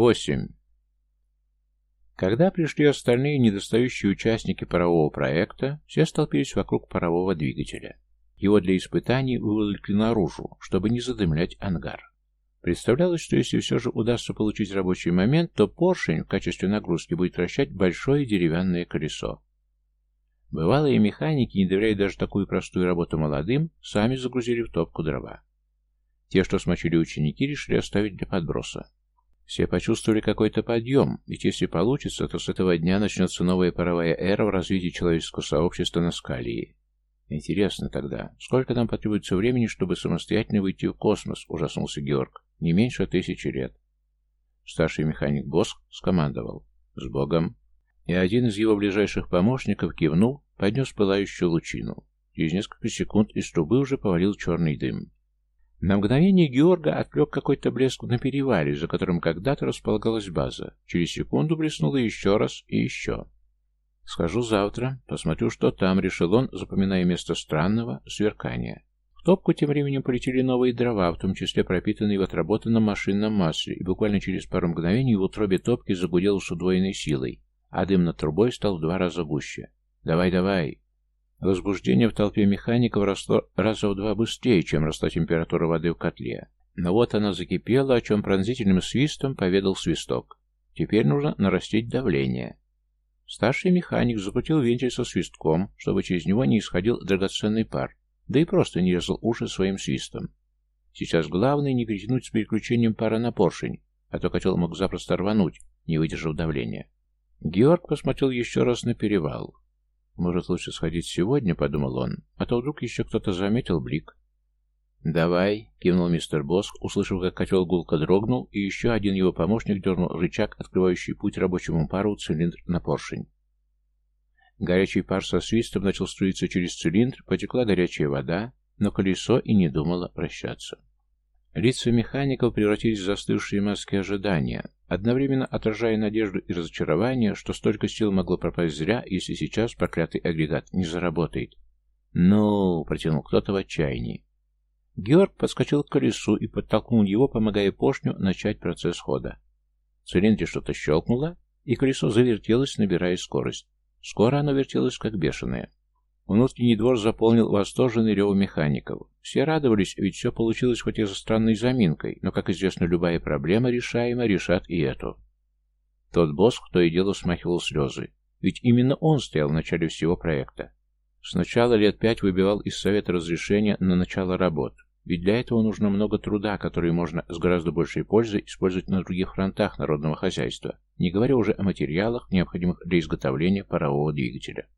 Восемь. Когда пришли остальные недостающие участники парового проекта, все столпились вокруг парового двигателя. Его для испытаний выволокли наружу, чтобы не задымлять ангар. Представлялось, что если все же удастся получить рабочий момент, то поршень в качестве нагрузки будет вращать большое деревянное колесо. Бывалые механики, не доверяя даже такую простую работу молодым, сами загрузили в топку дрова. Те, что смочили ученики, решили оставить для подброса. Все почувствовали какой-то подъем, ведь если получится, то с этого дня начнется новая паровая эра в развитии человеческого сообщества на Скалии. Интересно тогда, сколько нам потребуется времени, чтобы самостоятельно выйти в космос, ужаснулся Георг. Не меньше тысячи лет. Старший механик Боск скомандовал. С Богом. И один из его ближайших помощников кивнул, поднес пылающую лучину. Через несколько секунд из трубы уже повалил черный дым. На мгновение Георга отвлек какой-то блеск на перевале, за которым когда-то располагалась база. Через секунду блеснуло еще раз и еще. «Схожу завтра, посмотрю, что там», — решил он, запоминая место странного сверкания. В топку тем временем полетели новые дрова, в том числе пропитанные в отработанном машинном масле, и буквально через пару мгновений в утробе топки загудел с удвоенной силой, а дым над трубой стал в два раза гуще. «Давай, давай!» Возбуждение в толпе механиков росло раза в два быстрее, чем росла температура воды в котле. Но вот она закипела, о чем пронзительным свистом поведал свисток. Теперь нужно нарастить давление. Старший механик закрутил вентиль со свистком, чтобы через него не исходил драгоценный пар, да и просто не резал уши своим свистом. Сейчас главное не перетянуть с переключением пара на поршень, а то котел мог запросто рвануть, не выдержав давления. Георг посмотрел еще раз на перевал. «Может, лучше сходить сегодня?» — подумал он. «А то вдруг еще кто-то заметил блик». «Давай», — кивнул мистер Боск, услышав, как котел гулко дрогнул, и еще один его помощник дернул рычаг, открывающий путь рабочему пару цилиндр на поршень. Горячий пар со свистом начал струиться через цилиндр, потекла горячая вода, но колесо и не думало прощаться. Лица механиков превратились в застывшие маски ожидания, одновременно отражая надежду и разочарование, что столько сил могло пропасть зря, если сейчас проклятый агрегат не заработает. «Ну!» — протянул кто-то в отчаянии. Георг подскочил к колесу и подтолкнул его, помогая поршню начать процесс хода. В цилиндре что-то щелкнуло, и колесо завертелось, набирая скорость. Скоро оно вертелось, как бешеное. Внутренний двор заполнил восторженный рев механиков. Все радовались, ведь все получилось хоть и за странной заминкой, но, как известно, любая проблема решаема, решат и эту. Тот босс, кто и дело смахивал слезы, ведь именно он стоял в начале всего проекта. Сначала лет пять выбивал из совета разрешения на начало работ, ведь для этого нужно много труда, который можно с гораздо большей пользой использовать на других фронтах народного хозяйства, не говоря уже о материалах, необходимых для изготовления парового двигателя.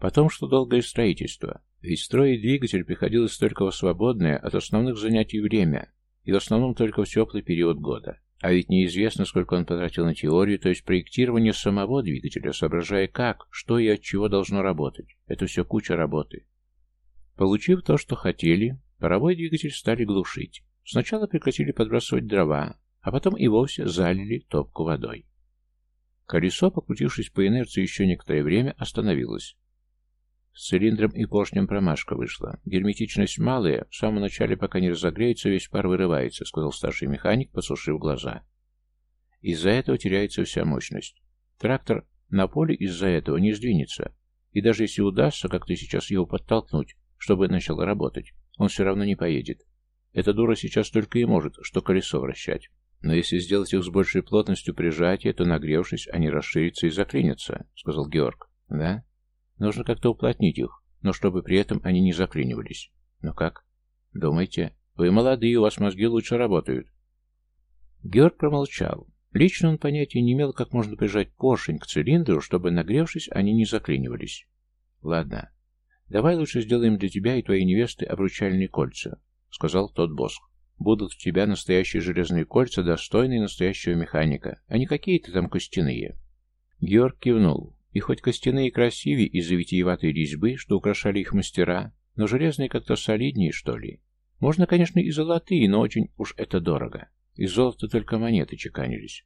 Потом, что долгое строительство. Ведь строить двигатель приходилось только в свободное от основных занятий время, и в основном только в теплый период года. А ведь неизвестно, сколько он потратил на теорию, то есть проектирование самого двигателя, соображая как, что и от чего должно работать. Это все куча работы. Получив то, что хотели, паровой двигатель стали глушить. Сначала прекратили подбрасывать дрова, а потом и вовсе залили топку водой. Колесо, покрутившись по инерции еще некоторое время, остановилось. С цилиндром и поршнем промашка вышла. Герметичность малая, в самом начале, пока не разогреется, весь пар вырывается, сказал старший механик, посушив глаза. Из-за этого теряется вся мощность. Трактор на поле из-за этого не сдвинется. И даже если удастся как-то сейчас его подтолкнуть, чтобы начал работать, он все равно не поедет. Эта дура сейчас только и может, что колесо вращать. Но если сделать их с большей плотностью прижатия, то, нагревшись, они расширятся и заклинятся, сказал Георг. Да? Нужно как-то уплотнить их, но чтобы при этом они не заклинивались. Ну как? Думайте. Вы молодые, у вас мозги лучше работают. Георг промолчал. Лично он понятия не имел, как можно прижать поршень к цилиндру, чтобы, нагревшись, они не заклинивались. Ладно. Давай лучше сделаем для тебя и твоей невесты обручальные кольца, сказал тот босс. Будут у тебя настоящие железные кольца, достойные настоящего механика, а не какие-то там костяные. Георг кивнул. И хоть костяные красивее из-за витиеватой резьбы, что украшали их мастера, но железные как-то солиднее, что ли. Можно, конечно, и золотые, но очень уж это дорого. Из золота только монеты чеканились.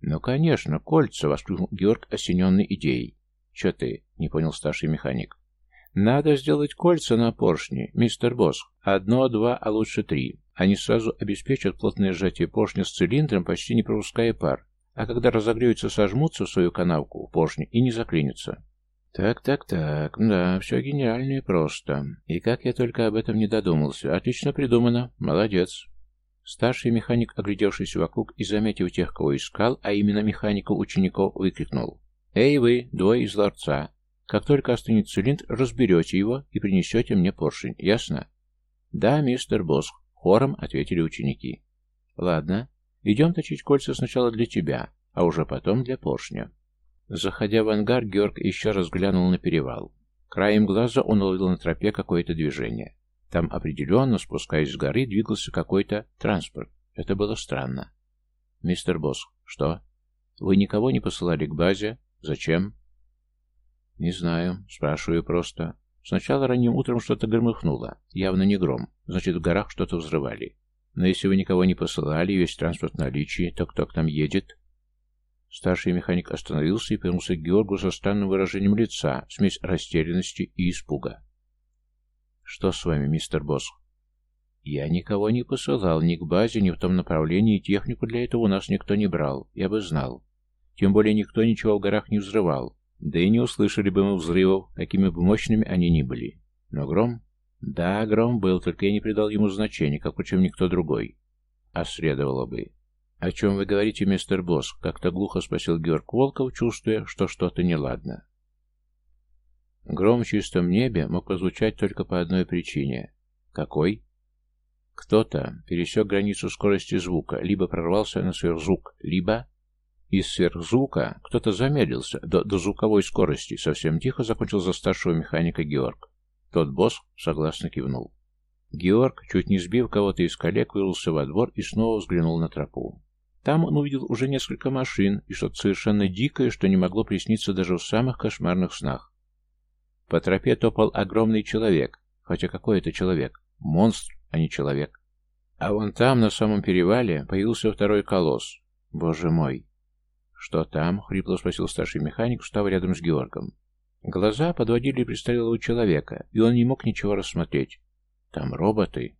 «Ну, конечно, кольца!» — воскликнул Георг, осененный идеей. «Че ты?» — не понял старший механик. «Надо сделать кольца на поршне, мистер Босс. Одно, два, а лучше три. Они сразу обеспечат плотное сжатие поршня с цилиндром, почти не пропуская пар, а когда разогреются, сожмутся в свою канавку в поршне и не заклинятся. Так, так, так, да, все гениально и просто. И как я только об этом не додумался. Отлично придумано. Молодец. Старший механик, оглядевшись вокруг и заметив тех, кого искал, а именно механиков-учеников, выкрикнул. «Эй вы, двое из ларца! Как только остынет цилиндр, разберете его и принесете мне поршень, ясно?» «Да, мистер Босх», — хором ответили ученики. «Ладно, идем точить кольца сначала для тебя, а уже потом для поршня». Заходя в ангар, Георг еще раз глянул на перевал. Краем глаза он уловил на тропе какое-то движение. Там определенно, спускаясь с горы, двигался какой-то транспорт. Это было странно. «Мистер Босс, что? Вы никого не посылали к базе? Зачем?» «Не знаю. Спрашиваю просто. Сначала ранним утром что-то громыхнуло. Явно не гром. Значит, в горах что-то взрывали. Но если вы никого не посылали, весь транспорт в наличии, то кто к нам едет?» Старший механик остановился и повернулся к Георгу со странным выражением лица, смесь растерянности и испуга. «Что с вами, мистер Босс?» «Я никого не посылал ни к базе, ни в том направлении, и технику для этого у нас никто не брал. Я бы знал. Тем более никто ничего в горах не взрывал. Да и не услышали бы мы взрывов, какими бы мощными они ни были. Но гром? Да, гром был, только я не придал ему значения, как, впрочем, никто другой. А следовало бы. «О чем вы говорите, мистер Босс?» — как-то глухо спросил Георг Волков, чувствуя, что что-то неладно. Гром в чистом небе мог прозвучать только по одной причине. Какой? Кто-то пересек границу скорости звука, либо прорвался на сверхзвук, либо... Из сверхзвука кто-то замедлился до, до звуковой скорости, совсем тихо закончил за старшего механика Георг. Тот босс согласно кивнул. Георг, чуть не сбив кого-то из коллег, вырвался во двор и снова взглянул на тропу. Там он увидел уже несколько машин и что-то совершенно дикое, что не могло присниться даже в самых кошмарных снах. По тропе топал огромный человек, хотя какой это человек? Монстр, а не человек. А вон там, на самом перевале, появился второй колосс. Боже мой! Что там? — хрипло спросил старший механик, встав рядом с Георгом. Глаза подводили престарелого человека, и он не мог ничего рассмотреть. Там роботы.